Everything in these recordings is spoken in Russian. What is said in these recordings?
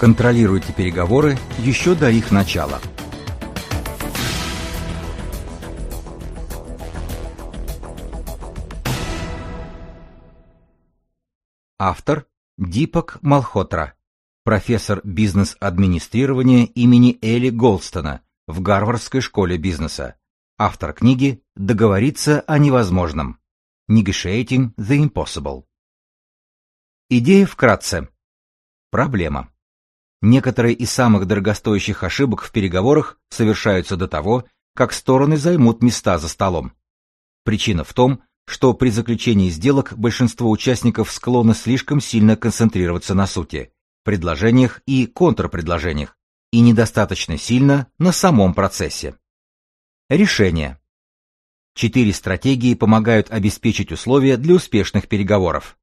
Контролируйте переговоры еще до их начала. Автор Дипак Малхотра, профессор бизнес-администрирования имени Элли Голдстона в Гарвардской школе бизнеса. Автор книги «Договориться о невозможном». Negotiating the Impossible. Идея вкратце. Проблема. Некоторые из самых дорогостоящих ошибок в переговорах совершаются до того, как стороны займут места за столом. Причина в том, что при заключении сделок большинство участников склонны слишком сильно концентрироваться на сути, предложениях и контрпредложениях, и недостаточно сильно на самом процессе. Решение. Четыре стратегии помогают обеспечить условия для успешных переговоров.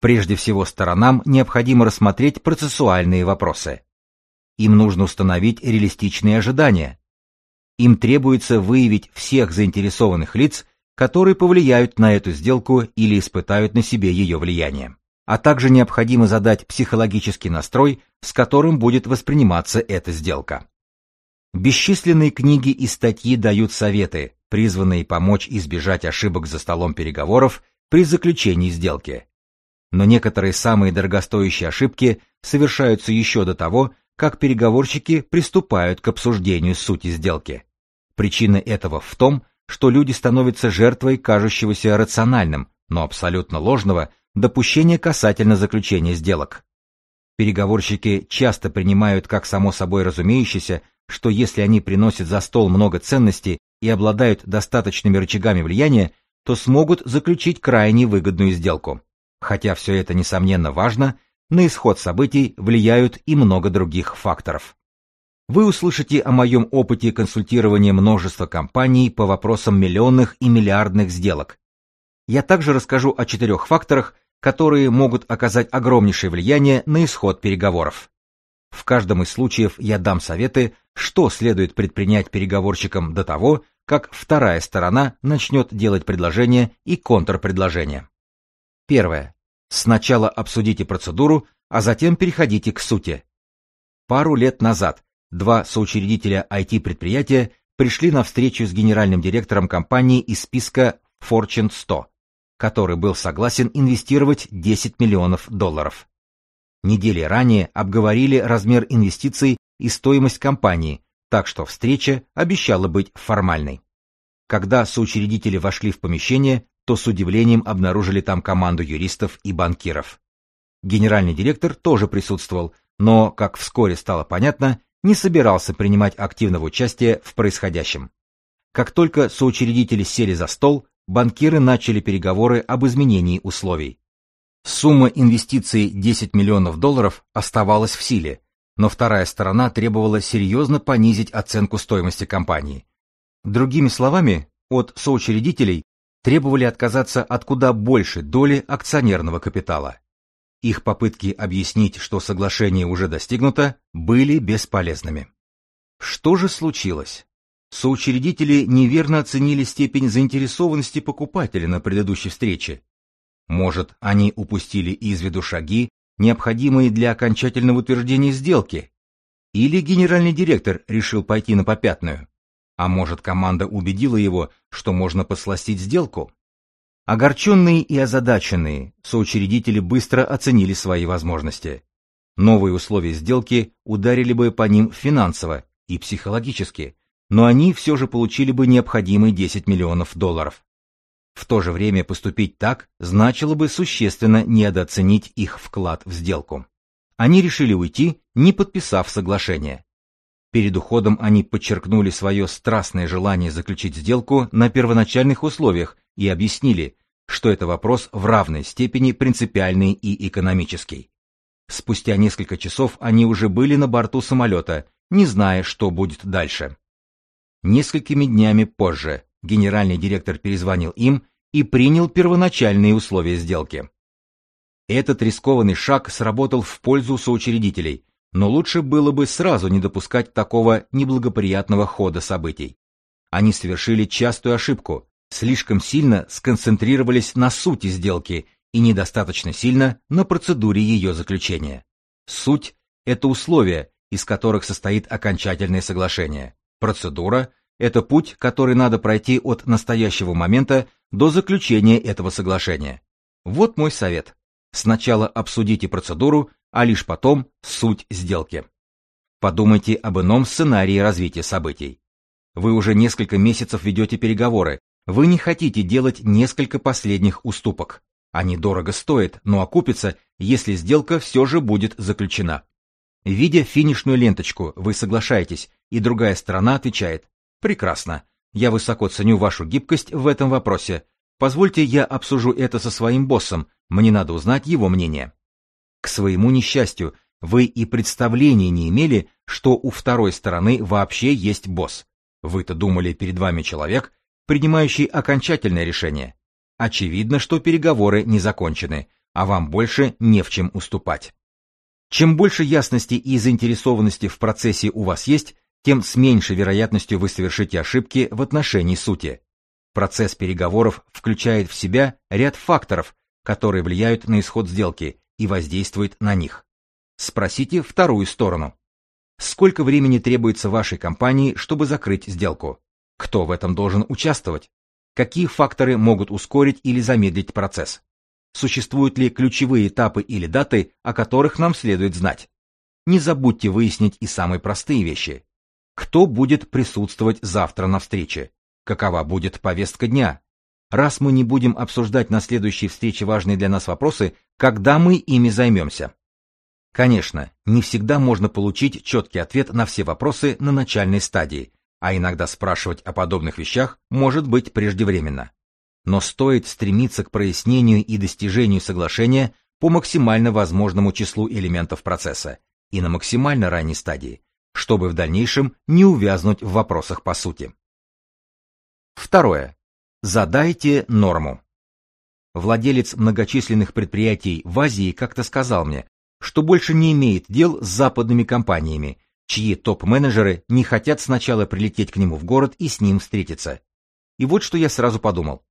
Прежде всего сторонам необходимо рассмотреть процессуальные вопросы. Им нужно установить реалистичные ожидания. Им требуется выявить всех заинтересованных лиц которые повлияют на эту сделку или испытают на себе ее влияние. А также необходимо задать психологический настрой, с которым будет восприниматься эта сделка. Бесчисленные книги и статьи дают советы, призванные помочь избежать ошибок за столом переговоров при заключении сделки. Но некоторые самые дорогостоящие ошибки совершаются еще до того, как переговорщики приступают к обсуждению сути сделки. Причина этого в том, что люди становятся жертвой кажущегося рациональным, но абсолютно ложного допущения касательно заключения сделок. Переговорщики часто принимают как само собой разумеющееся, что если они приносят за стол много ценностей и обладают достаточными рычагами влияния, то смогут заключить крайне выгодную сделку. Хотя все это несомненно важно, на исход событий влияют и много других факторов. Вы услышите о моем опыте консультирования множества компаний по вопросам миллионных и миллиардных сделок. Я также расскажу о четырех факторах, которые могут оказать огромнейшее влияние на исход переговоров. В каждом из случаев я дам советы, что следует предпринять переговорщикам до того, как вторая сторона начнет делать предложение и контрпредложение. Первое. Сначала обсудите процедуру, а затем переходите к сути. Пару лет назад Два соучредителя IT-предприятия пришли на встречу с генеральным директором компании из списка Fortune 100, который был согласен инвестировать 10 миллионов долларов. Недели ранее обговорили размер инвестиций и стоимость компании, так что встреча обещала быть формальной. Когда соучредители вошли в помещение, то с удивлением обнаружили там команду юристов и банкиров. Генеральный директор тоже присутствовал, но, как вскоре стало понятно, не собирался принимать активного участия в происходящем. Как только соучредители сели за стол, банкиры начали переговоры об изменении условий. Сумма инвестиций 10 миллионов долларов оставалась в силе, но вторая сторона требовала серьезно понизить оценку стоимости компании. Другими словами, от соучредителей требовали отказаться от куда большей доли акционерного капитала. Их попытки объяснить, что соглашение уже достигнуто, были бесполезными. Что же случилось? Соучредители неверно оценили степень заинтересованности покупателя на предыдущей встрече. Может, они упустили из виду шаги, необходимые для окончательного утверждения сделки? Или генеральный директор решил пойти на попятную? А может, команда убедила его, что можно посластить сделку? Огорченные и озадаченные, соучредители быстро оценили свои возможности. Новые условия сделки ударили бы по ним финансово и психологически, но они все же получили бы необходимые 10 миллионов долларов. В то же время поступить так значило бы существенно недооценить их вклад в сделку. Они решили уйти, не подписав соглашение. Перед уходом они подчеркнули свое страстное желание заключить сделку на первоначальных условиях и объяснили, что это вопрос в равной степени принципиальный и экономический. Спустя несколько часов они уже были на борту самолета, не зная, что будет дальше. Несколькими днями позже генеральный директор перезвонил им и принял первоначальные условия сделки. Этот рискованный шаг сработал в пользу соучредителей, но лучше было бы сразу не допускать такого неблагоприятного хода событий. Они совершили частую ошибку, слишком сильно сконцентрировались на сути сделки и недостаточно сильно на процедуре ее заключения. Суть – это условия, из которых состоит окончательное соглашение. Процедура – это путь, который надо пройти от настоящего момента до заключения этого соглашения. Вот мой совет. Сначала обсудите процедуру, а лишь потом суть сделки. Подумайте об ином сценарии развития событий. Вы уже несколько месяцев ведете переговоры, вы не хотите делать несколько последних уступок. Они дорого стоят, но окупятся, если сделка все же будет заключена. Видя финишную ленточку, вы соглашаетесь, и другая сторона отвечает «Прекрасно. Я высоко ценю вашу гибкость в этом вопросе. Позвольте я обсужу это со своим боссом, мне надо узнать его мнение». К своему несчастью, вы и представления не имели, что у второй стороны вообще есть босс. Вы-то думали, перед вами человек, принимающий окончательное решение. Очевидно, что переговоры не закончены, а вам больше не в чем уступать. Чем больше ясности и заинтересованности в процессе у вас есть, тем с меньшей вероятностью вы совершите ошибки в отношении сути. Процесс переговоров включает в себя ряд факторов, которые влияют на исход сделки и воздействуют на них. Спросите вторую сторону. Сколько времени требуется вашей компании, чтобы закрыть сделку? Кто в этом должен участвовать? Какие факторы могут ускорить или замедлить процесс? Существуют ли ключевые этапы или даты, о которых нам следует знать? Не забудьте выяснить и самые простые вещи. Кто будет присутствовать завтра на встрече? Какова будет повестка дня? Раз мы не будем обсуждать на следующей встрече важные для нас вопросы, когда мы ими займемся? Конечно, не всегда можно получить четкий ответ на все вопросы на начальной стадии, а иногда спрашивать о подобных вещах может быть преждевременно. Но стоит стремиться к прояснению и достижению соглашения по максимально возможному числу элементов процесса и на максимально ранней стадии, чтобы в дальнейшем не увязнуть в вопросах по сути. Второе. Задайте норму. Владелец многочисленных предприятий в Азии как-то сказал мне, что больше не имеет дел с западными компаниями, чьи топ-менеджеры не хотят сначала прилететь к нему в город и с ним встретиться. И вот что я сразу подумал.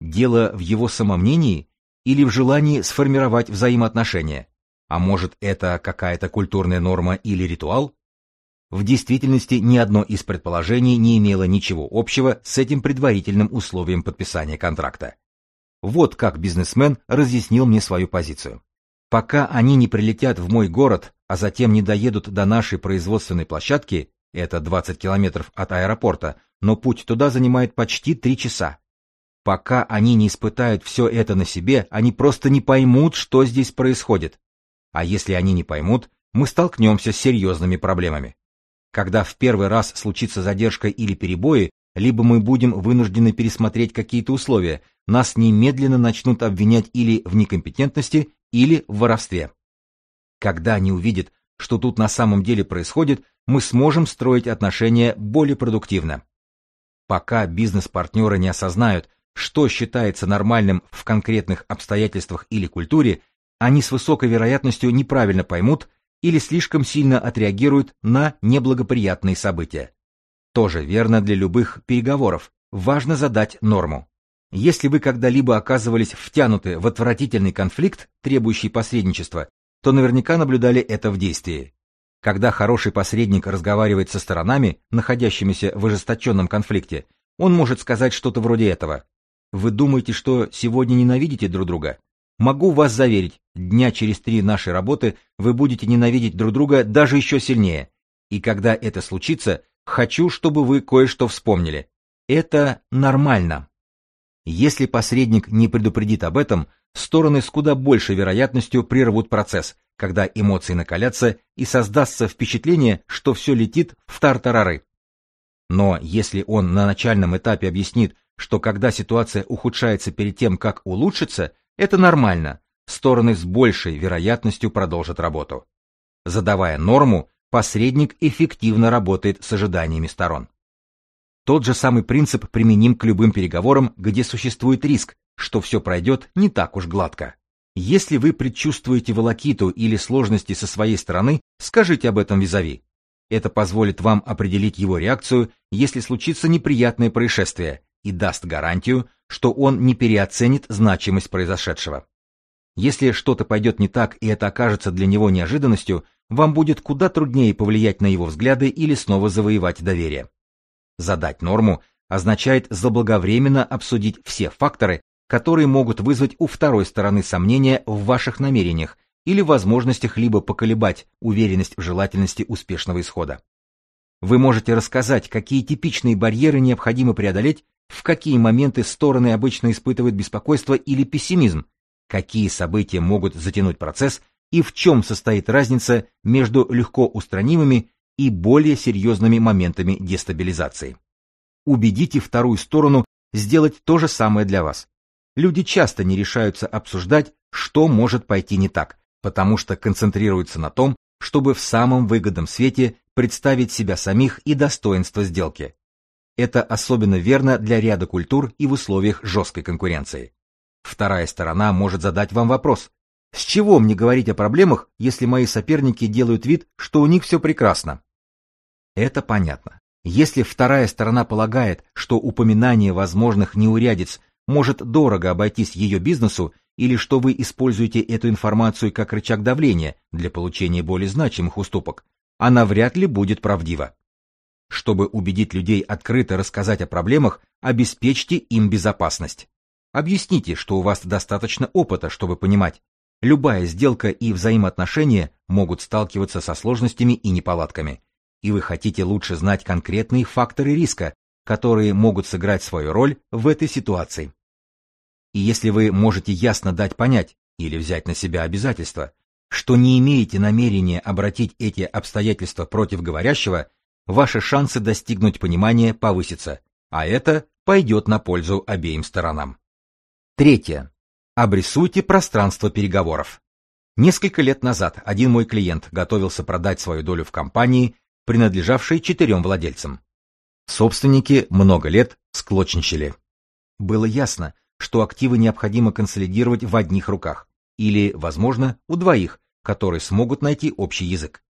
Дело в его самомнении или в желании сформировать взаимоотношения? А может, это какая-то культурная норма или ритуал? В действительности ни одно из предположений не имело ничего общего с этим предварительным условием подписания контракта. Вот как бизнесмен разъяснил мне свою позицию. Пока они не прилетят в мой город, а затем не доедут до нашей производственной площадки, это 20 километров от аэропорта, но путь туда занимает почти 3 часа. Пока они не испытают все это на себе, они просто не поймут, что здесь происходит. А если они не поймут, мы столкнемся с серьезными проблемами. Когда в первый раз случится задержка или перебои, либо мы будем вынуждены пересмотреть какие-то условия, нас немедленно начнут обвинять или в некомпетентности, или в воровстве. Когда они увидят, что тут на самом деле происходит, мы сможем строить отношения более продуктивно. Пока бизнес-партнеры не осознают, что считается нормальным в конкретных обстоятельствах или культуре, они с высокой вероятностью неправильно поймут или слишком сильно отреагируют на неблагоприятные события. Тоже верно для любых переговоров. Важно задать норму. Если вы когда-либо оказывались втянуты в отвратительный конфликт, требующий посредничества, то наверняка наблюдали это в действии. Когда хороший посредник разговаривает со сторонами, находящимися в ожесточенном конфликте, он может сказать что-то вроде этого. Вы думаете, что сегодня ненавидите друг друга? Могу вас заверить, дня через три нашей работы вы будете ненавидеть друг друга даже еще сильнее. И когда это случится, хочу, чтобы вы кое-что вспомнили. Это нормально. Если посредник не предупредит об этом, стороны с куда большей вероятностью прервут процесс, когда эмоции накалятся и создастся впечатление, что все летит в тартарары. Но если он на начальном этапе объяснит, что когда ситуация ухудшается перед тем, как улучшится, это нормально, стороны с большей вероятностью продолжат работу. Задавая норму, посредник эффективно работает с ожиданиями сторон. Тот же самый принцип применим к любым переговорам, где существует риск, что все пройдет не так уж гладко. Если вы предчувствуете волокиту или сложности со своей стороны, скажите об этом визави. Это позволит вам определить его реакцию, если случится неприятное происшествие, и даст гарантию, что он не переоценит значимость произошедшего. Если что-то пойдет не так и это окажется для него неожиданностью, вам будет куда труднее повлиять на его взгляды или снова завоевать доверие. Задать норму означает заблаговременно обсудить все факторы, которые могут вызвать у второй стороны сомнения в ваших намерениях или возможностях либо поколебать уверенность в желательности успешного исхода. Вы можете рассказать, какие типичные барьеры необходимо преодолеть, в какие моменты стороны обычно испытывают беспокойство или пессимизм, какие события могут затянуть процесс и в чем состоит разница между легко устранимыми и более серьезными моментами дестабилизации. Убедите вторую сторону сделать то же самое для вас. Люди часто не решаются обсуждать, что может пойти не так, потому что концентрируются на том, чтобы в самом выгодном свете представить себя самих и достоинство сделки. Это особенно верно для ряда культур и в условиях жесткой конкуренции. Вторая сторона может задать вам вопрос. С чего мне говорить о проблемах, если мои соперники делают вид, что у них все прекрасно? Это понятно. Если вторая сторона полагает, что упоминание возможных неурядиц может дорого обойтись ее бизнесу или что вы используете эту информацию как рычаг давления для получения более значимых уступок, она вряд ли будет правдива. Чтобы убедить людей открыто рассказать о проблемах, обеспечьте им безопасность. Объясните, что у вас достаточно опыта, чтобы понимать, любая сделка и взаимоотношения могут сталкиваться со сложностями и неполадками, и вы хотите лучше знать конкретные факторы риска, которые могут сыграть свою роль в этой ситуации. И если вы можете ясно дать понять или взять на себя обязательство, что не имеете намерения обратить эти обстоятельства против говорящего, ваши шансы достигнуть понимания повысятся, а это пойдет на пользу обеим сторонам. Третье. Обрисуйте пространство переговоров. Несколько лет назад один мой клиент готовился продать свою долю в компании, принадлежавшей четырем владельцам. Собственники много лет склочничали. Было ясно, что активы необходимо консолидировать в одних руках, или, возможно, у двоих, которые смогут найти общий язык.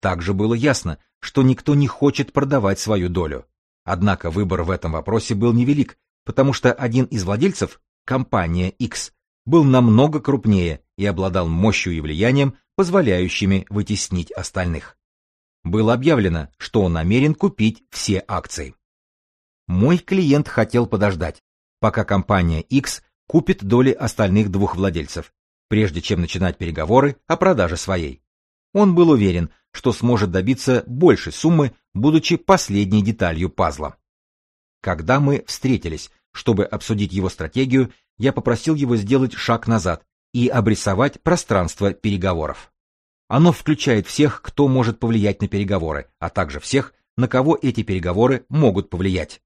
Также было ясно, что никто не хочет продавать свою долю. Однако выбор в этом вопросе был невелик, потому что один из владельцев, компания X, был намного крупнее и обладал мощью и влиянием, позволяющими вытеснить остальных. Было объявлено, что он намерен купить все акции. Мой клиент хотел подождать, пока компания X купит доли остальных двух владельцев, прежде чем начинать переговоры о продаже своей. Он был уверен, что сможет добиться большей суммы, будучи последней деталью пазла. Когда мы встретились, чтобы обсудить его стратегию, я попросил его сделать шаг назад и обрисовать пространство переговоров. Оно включает всех, кто может повлиять на переговоры, а также всех, на кого эти переговоры могут повлиять.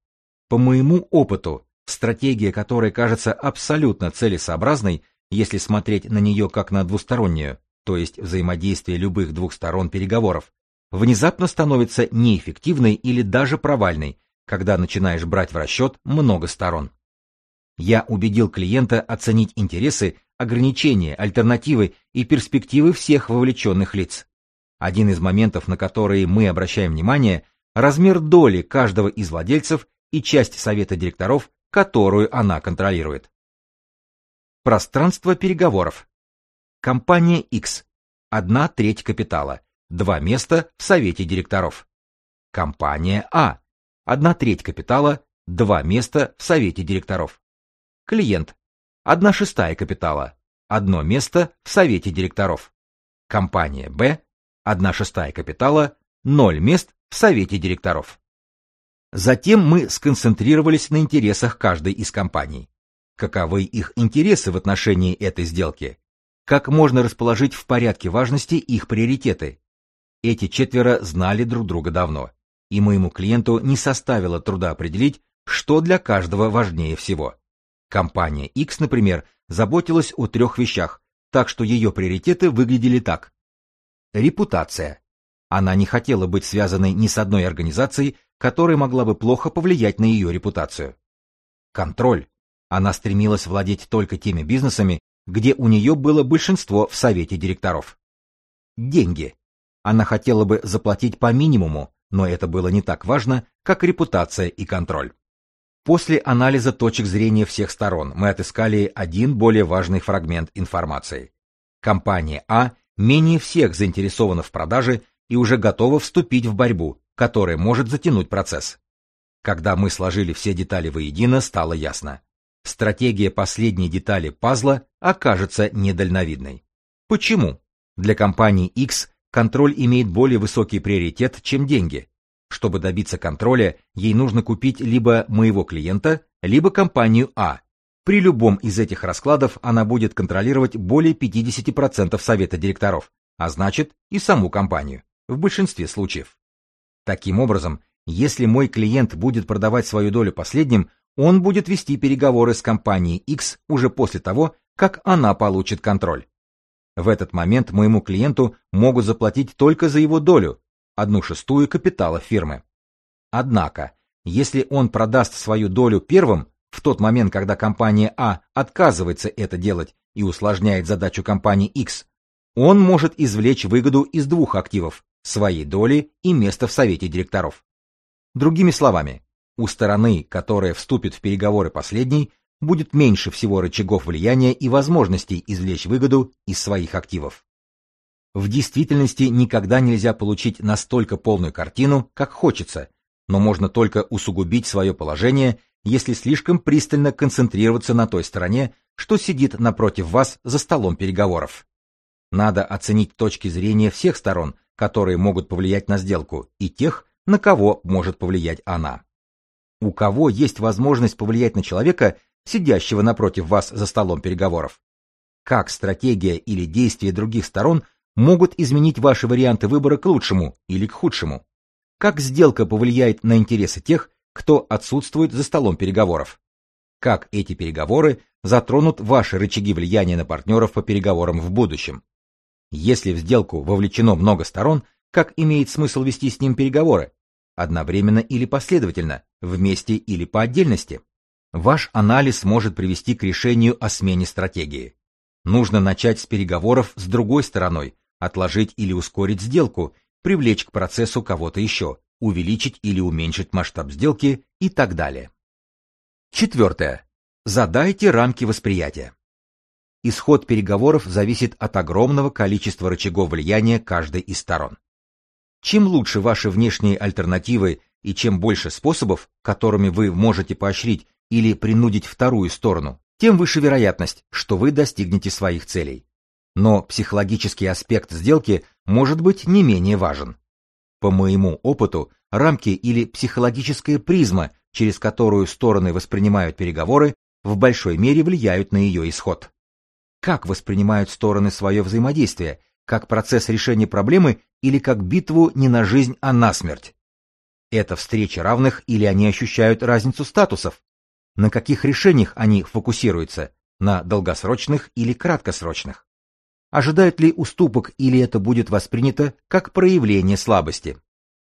По моему опыту, стратегия, которая кажется абсолютно целесообразной, если смотреть на нее как на двустороннюю, то есть взаимодействие любых двух сторон переговоров, внезапно становится неэффективной или даже провальной, когда начинаешь брать в расчет много сторон. Я убедил клиента оценить интересы ограничения, альтернативы и перспективы всех вовлеченных лиц. Один из моментов, на которые мы обращаем внимание, размер доли каждого из владельцев и часть совета директоров, которую она контролирует. Пространство переговоров. Компания X. Одна треть капитала. Два места в совете директоров. Компания А. Одна треть капитала. Два места в совете директоров. Клиент. Одна шестая капитала. Одно место в совете директоров. Компания Б. Одна шестая капитала. Ноль мест в совете директоров. Затем мы сконцентрировались на интересах каждой из компаний. Каковы их интересы в отношении этой сделки? Как можно расположить в порядке важности их приоритеты? Эти четверо знали друг друга давно, и моему клиенту не составило труда определить, что для каждого важнее всего. Компания X, например, заботилась о трех вещах, так что ее приоритеты выглядели так. Репутация. Она не хотела быть связанной ни с одной организацией, которая могла бы плохо повлиять на ее репутацию. Контроль. Она стремилась владеть только теми бизнесами, где у нее было большинство в совете директоров. Деньги. Она хотела бы заплатить по минимуму, но это было не так важно, как репутация и контроль. После анализа точек зрения всех сторон мы отыскали один более важный фрагмент информации. Компания А менее всех заинтересована в продаже и уже готова вступить в борьбу, которая может затянуть процесс. Когда мы сложили все детали воедино, стало ясно. Стратегия последней детали пазла окажется недальновидной. Почему? Для компании X контроль имеет более высокий приоритет, чем деньги. Чтобы добиться контроля, ей нужно купить либо моего клиента, либо компанию А. При любом из этих раскладов она будет контролировать более 50% совета директоров, а значит и саму компанию, в большинстве случаев. Таким образом, если мой клиент будет продавать свою долю последним, он будет вести переговоры с компанией X уже после того, как она получит контроль. В этот момент моему клиенту могут заплатить только за его долю, одну шестую капитала фирмы. Однако, если он продаст свою долю первым, в тот момент, когда компания А отказывается это делать и усложняет задачу компании X, он может извлечь выгоду из двух активов – своей доли и места в совете директоров. Другими словами, у стороны, которая вступит в переговоры последней, будет меньше всего рычагов влияния и возможностей извлечь выгоду из своих активов. В действительности никогда нельзя получить настолько полную картину, как хочется, но можно только усугубить свое положение, если слишком пристально концентрироваться на той стороне, что сидит напротив вас за столом переговоров. Надо оценить точки зрения всех сторон, которые могут повлиять на сделку, и тех, на кого может повлиять она. У кого есть возможность повлиять на человека, сидящего напротив вас за столом переговоров? Как стратегия или действия других сторон могут изменить ваши варианты выбора к лучшему или к худшему? Как сделка повлияет на интересы тех, кто отсутствует за столом переговоров? Как эти переговоры затронут ваши рычаги влияния на партнеров по переговорам в будущем? Если в сделку вовлечено много сторон, как имеет смысл вести с ним переговоры? Одновременно или последовательно, вместе или по отдельности? Ваш анализ может привести к решению о смене стратегии. Нужно начать с переговоров с другой стороной, отложить или ускорить сделку, привлечь к процессу кого-то еще, увеличить или уменьшить масштаб сделки и так далее. Четвертое. Задайте рамки восприятия. Исход переговоров зависит от огромного количества рычагов влияния каждой из сторон. Чем лучше ваши внешние альтернативы и чем больше способов, которыми вы можете поощрить или принудить вторую сторону, тем выше вероятность, что вы достигнете своих целей. Но психологический аспект сделки может быть не менее важен. По моему опыту, рамки или психологическая призма, через которую стороны воспринимают переговоры, в большой мере влияют на ее исход. Как воспринимают стороны свое взаимодействие, как процесс решения проблемы или как битву не на жизнь, а на смерть? Это встреча равных или они ощущают разницу статусов? На каких решениях они фокусируются? На долгосрочных или краткосрочных? ожидают ли уступок или это будет воспринято как проявление слабости.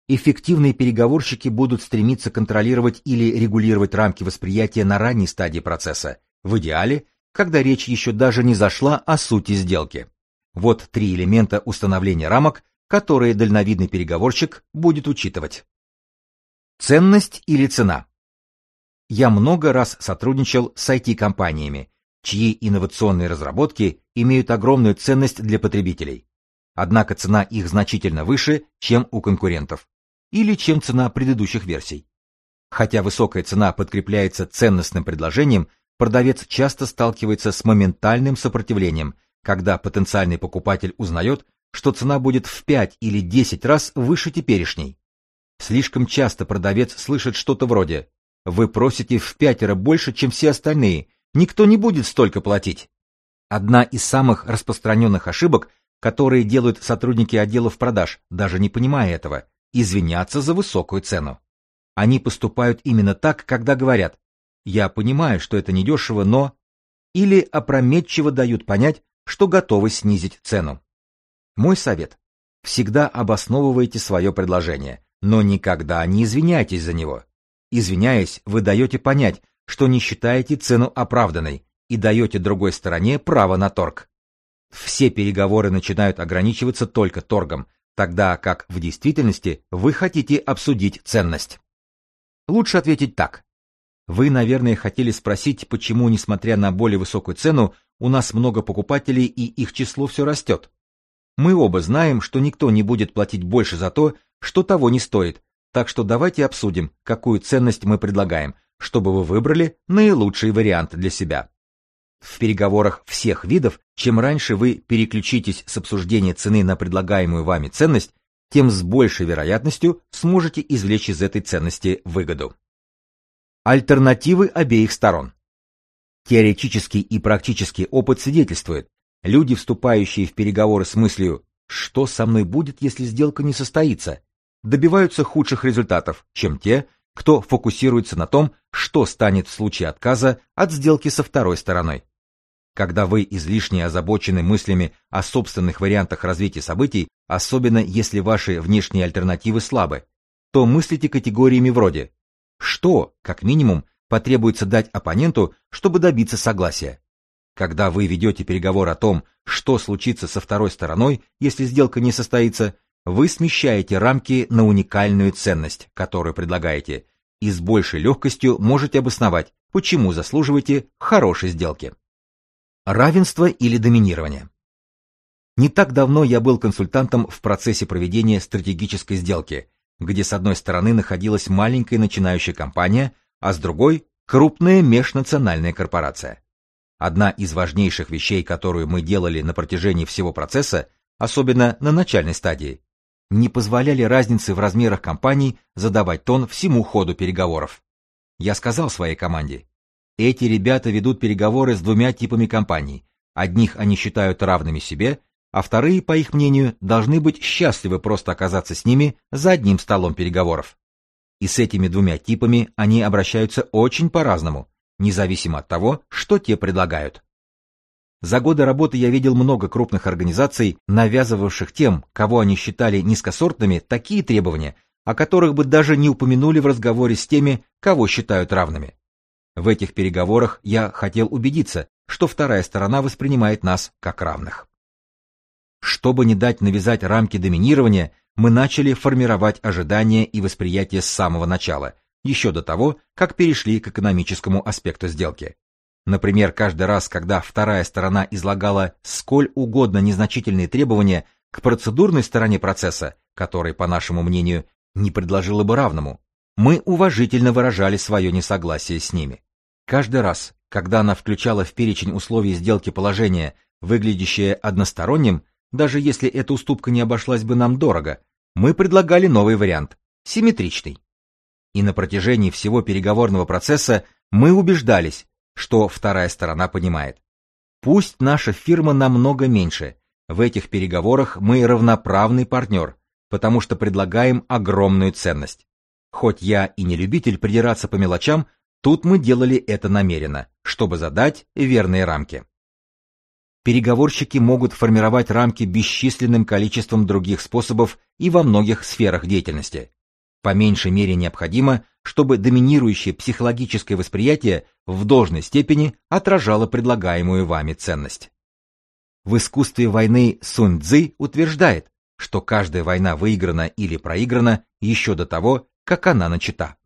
Эффективные переговорщики будут стремиться контролировать или регулировать рамки восприятия на ранней стадии процесса, в идеале, когда речь еще даже не зашла о сути сделки. Вот три элемента установления рамок, которые дальновидный переговорщик будет учитывать. Ценность или цена. Я много раз сотрудничал с IT-компаниями, чьи инновационные разработки имеют огромную ценность для потребителей. Однако цена их значительно выше, чем у конкурентов, или чем цена предыдущих версий. Хотя высокая цена подкрепляется ценностным предложением, продавец часто сталкивается с моментальным сопротивлением, когда потенциальный покупатель узнает, что цена будет в 5 или 10 раз выше теперешней. Слишком часто продавец слышит что-то вроде «Вы просите в пятеро больше, чем все остальные, никто не будет столько платить». Одна из самых распространенных ошибок, которые делают сотрудники отделов продаж, даже не понимая этого, извиняться за высокую цену. Они поступают именно так, когда говорят «я понимаю, что это недешево, но…» или опрометчиво дают понять, что готовы снизить цену. Мой совет – всегда обосновывайте свое предложение, но никогда не извиняйтесь за него. Извиняясь, вы даете понять, что не считаете цену оправданной, и даете другой стороне право на торг. Все переговоры начинают ограничиваться только торгом, тогда как в действительности вы хотите обсудить ценность. Лучше ответить так. Вы, наверное, хотели спросить, почему, несмотря на более высокую цену, у нас много покупателей и их число все растет. Мы оба знаем, что никто не будет платить больше за то, что того не стоит, так что давайте обсудим, какую ценность мы предлагаем, чтобы вы выбрали наилучший вариант для себя. В переговорах всех видов, чем раньше вы переключитесь с обсуждения цены на предлагаемую вами ценность, тем с большей вероятностью сможете извлечь из этой ценности выгоду. Альтернативы обеих сторон. Теоретический и практический опыт свидетельствует, люди, вступающие в переговоры с мыслью «что со мной будет, если сделка не состоится», добиваются худших результатов, чем те, кто фокусируется на том, что станет в случае отказа от сделки со второй стороной. Когда вы излишне озабочены мыслями о собственных вариантах развития событий, особенно если ваши внешние альтернативы слабы, то мыслите категориями вроде «что, как минимум, потребуется дать оппоненту, чтобы добиться согласия?» Когда вы ведете переговор о том, что случится со второй стороной, если сделка не состоится, вы смещаете рамки на уникальную ценность, которую предлагаете, и с большей легкостью можете обосновать, почему заслуживаете хорошей сделки. Равенство или доминирование. Не так давно я был консультантом в процессе проведения стратегической сделки, где с одной стороны находилась маленькая начинающая компания, а с другой – крупная межнациональная корпорация. Одна из важнейших вещей, которую мы делали на протяжении всего процесса, особенно на начальной стадии, не позволяли разницы в размерах компаний задавать тон всему ходу переговоров. Я сказал своей команде, эти ребята ведут переговоры с двумя типами компаний. Одних они считают равными себе, а вторые, по их мнению, должны быть счастливы просто оказаться с ними за одним столом переговоров. И с этими двумя типами они обращаются очень по-разному, независимо от того, что те предлагают. За годы работы я видел много крупных организаций, навязывавших тем, кого они считали низкосортными, такие требования, о которых бы даже не упомянули в разговоре с теми, кого считают равными. В этих переговорах я хотел убедиться, что вторая сторона воспринимает нас как равных. Чтобы не дать навязать рамки доминирования, мы начали формировать ожидания и восприятие с самого начала, еще до того, как перешли к экономическому аспекту сделки. Например, каждый раз, когда вторая сторона излагала сколь угодно незначительные требования к процедурной стороне процесса, который, по нашему мнению, не предложила бы равному, мы уважительно выражали свое несогласие с ними. Каждый раз, когда она включала в перечень условий сделки положение, выглядящее односторонним, даже если эта уступка не обошлась бы нам дорого, мы предлагали новый вариант – симметричный. И на протяжении всего переговорного процесса мы убеждались, что вторая сторона понимает. Пусть наша фирма намного меньше, в этих переговорах мы равноправный партнер, потому что предлагаем огромную ценность. Хоть я и не любитель придираться по мелочам, Тут мы делали это намеренно, чтобы задать верные рамки. Переговорщики могут формировать рамки бесчисленным количеством других способов и во многих сферах деятельности. По меньшей мере необходимо, чтобы доминирующее психологическое восприятие в должной степени отражало предлагаемую вами ценность. В искусстве войны Сунь Цзы утверждает, что каждая война выиграна или проиграна еще до того, как она начата.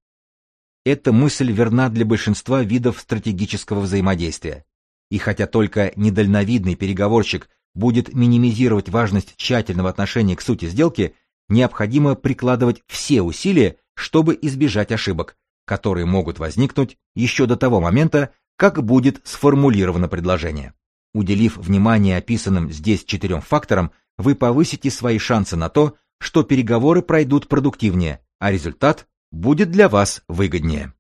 Эта мысль верна для большинства видов стратегического взаимодействия. И хотя только недальновидный переговорщик будет минимизировать важность тщательного отношения к сути сделки, необходимо прикладывать все усилия, чтобы избежать ошибок, которые могут возникнуть еще до того момента, как будет сформулировано предложение. Уделив внимание описанным здесь четырем факторам, вы повысите свои шансы на то, что переговоры пройдут продуктивнее, а результат будет для вас выгоднее.